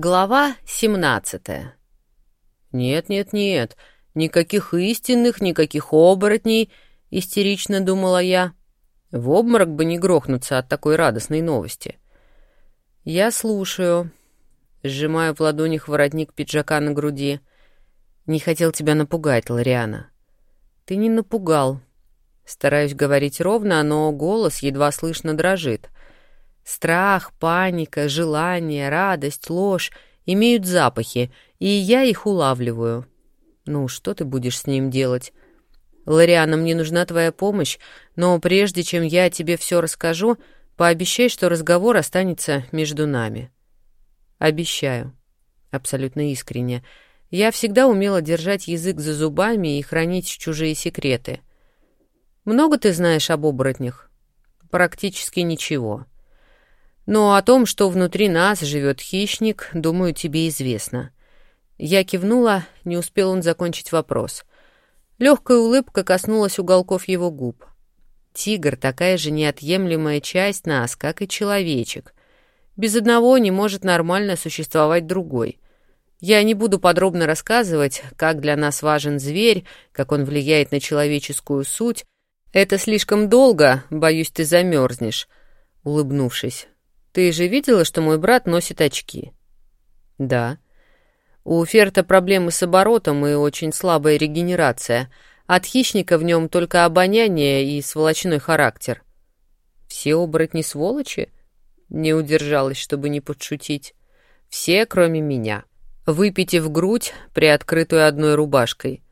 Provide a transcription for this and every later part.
Глава 17 «Нет-нет-нет, никаких истинных, никаких оборотней», — истерично думала я. В обморок бы не грохнуться от такой радостной новости. «Я слушаю», — сжимаю в ладонях воротник пиджака на груди. «Не хотел тебя напугать, Лориана». «Ты не напугал». Стараюсь говорить ровно, но голос едва слышно дрожит — Страх, паника, желание, радость, ложь имеют запахи, и я их улавливаю. Ну, что ты будешь с ним делать? Лориана, мне нужна твоя помощь, но прежде чем я тебе все расскажу, пообещай, что разговор останется между нами. Обещаю. Абсолютно искренне. Я всегда умела держать язык за зубами и хранить чужие секреты. Много ты знаешь об оборотнях? Практически ничего. — но о том, что внутри нас живет хищник, думаю, тебе известно. Я кивнула, не успел он закончить вопрос. Легкая улыбка коснулась уголков его губ. Тигр — такая же неотъемлемая часть нас, как и человечек. Без одного не может нормально существовать другой. Я не буду подробно рассказывать, как для нас важен зверь, как он влияет на человеческую суть. Это слишком долго, боюсь, ты замерзнешь, улыбнувшись. Ты же видела, что мой брат носит очки? Да. У Ферта проблемы с оборотом и очень слабая регенерация. От хищника в нем только обоняние и сволочной характер. Все оборотни сволочи? Не удержалась, чтобы не подшутить. Все, кроме меня. Выпите в грудь, приоткрытую одной рубашкой.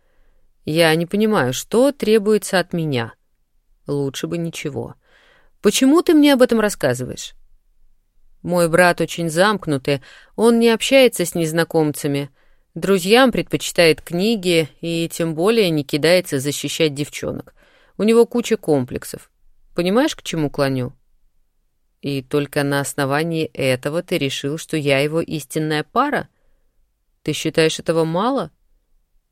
Я не понимаю, что требуется от меня. Лучше бы ничего. Почему ты мне об этом рассказываешь? Мой брат очень замкнутый, он не общается с незнакомцами. Друзьям предпочитает книги и тем более не кидается защищать девчонок. У него куча комплексов. Понимаешь, к чему клоню? И только на основании этого ты решил, что я его истинная пара? Ты считаешь этого мало?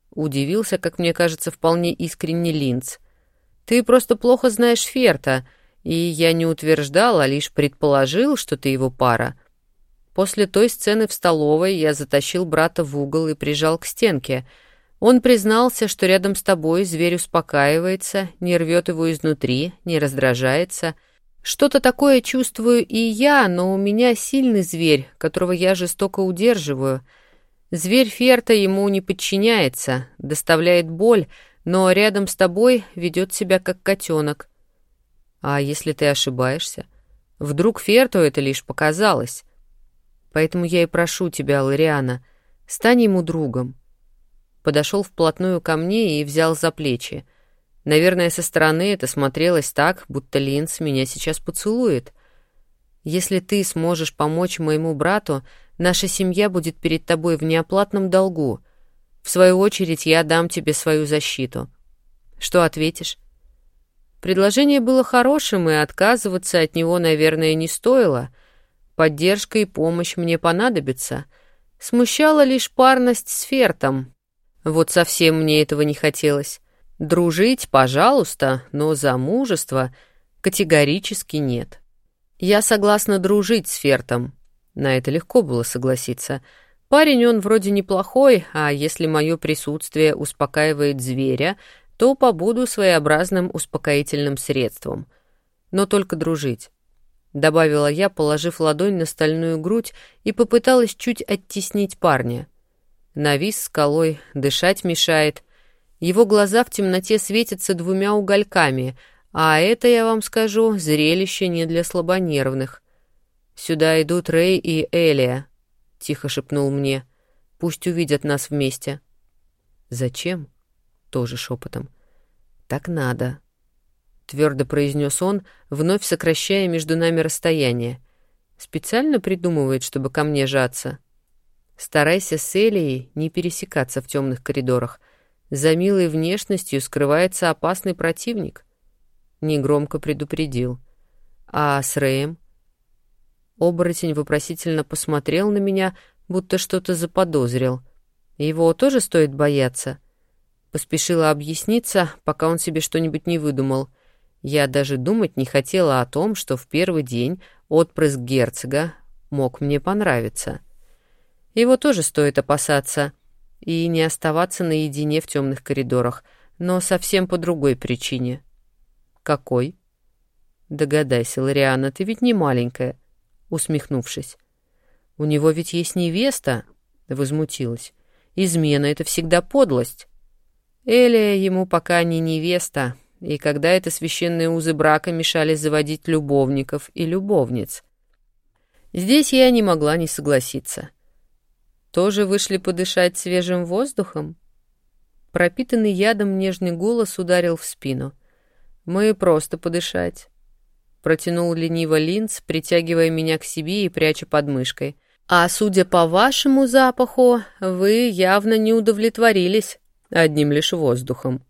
Удивился, как мне кажется, вполне искренне Линц. Ты просто плохо знаешь Ферта — и я не утверждал, а лишь предположил, что ты его пара. После той сцены в столовой я затащил брата в угол и прижал к стенке. Он признался, что рядом с тобой зверь успокаивается, не рвет его изнутри, не раздражается. Что-то такое чувствую и я, но у меня сильный зверь, которого я жестоко удерживаю. Зверь Ферта ему не подчиняется, доставляет боль, но рядом с тобой ведет себя как котенок. А если ты ошибаешься? Вдруг Ферту это лишь показалось? Поэтому я и прошу тебя, Лориана, стань ему другом. Подошел вплотную ко мне и взял за плечи. Наверное, со стороны это смотрелось так, будто Линс меня сейчас поцелует. Если ты сможешь помочь моему брату, наша семья будет перед тобой в неоплатном долгу. В свою очередь я дам тебе свою защиту. Что ответишь? Предложение было хорошим, и отказываться от него, наверное, не стоило. Поддержка и помощь мне понадобится. Смущала лишь парность с Фертом. Вот совсем мне этого не хотелось. Дружить, пожалуйста, но замужество категорически нет. Я согласна дружить с Фертом. На это легко было согласиться. Парень он вроде неплохой, а если мое присутствие успокаивает зверя, то побуду своеобразным успокоительным средством. Но только дружить. Добавила я, положив ладонь на стальную грудь и попыталась чуть оттеснить парня. Навис скалой, дышать мешает. Его глаза в темноте светятся двумя угольками, а это, я вам скажу, зрелище не для слабонервных. «Сюда идут Рэй и Элия», — тихо шепнул мне. «Пусть увидят нас вместе». «Зачем?» Тоже шепотом. «Так надо», — твердо произнес он, вновь сокращая между нами расстояние. «Специально придумывает, чтобы ко мне жаться. Старайся с Элией не пересекаться в темных коридорах. За милой внешностью скрывается опасный противник». Негромко предупредил. «А с Рэем?» Оборотень вопросительно посмотрел на меня, будто что-то заподозрил. «Его тоже стоит бояться?» Поспешила объясниться, пока он себе что-нибудь не выдумал. Я даже думать не хотела о том, что в первый день отпрыск герцога мог мне понравиться. Его тоже стоит опасаться и не оставаться наедине в темных коридорах, но совсем по другой причине. Какой? Догадайся, Лориана, ты ведь не маленькая, усмехнувшись. У него ведь есть невеста, возмутилась. Измена — это всегда подлость. Элия ему пока не невеста, и когда это священные узы брака мешали заводить любовников и любовниц. Здесь я не могла не согласиться. Тоже вышли подышать свежим воздухом? Пропитанный ядом нежный голос ударил в спину. «Мы просто подышать», — протянул лениво Линц, притягивая меня к себе и пряча под мышкой. «А судя по вашему запаху, вы явно не удовлетворились одним лишь воздухом».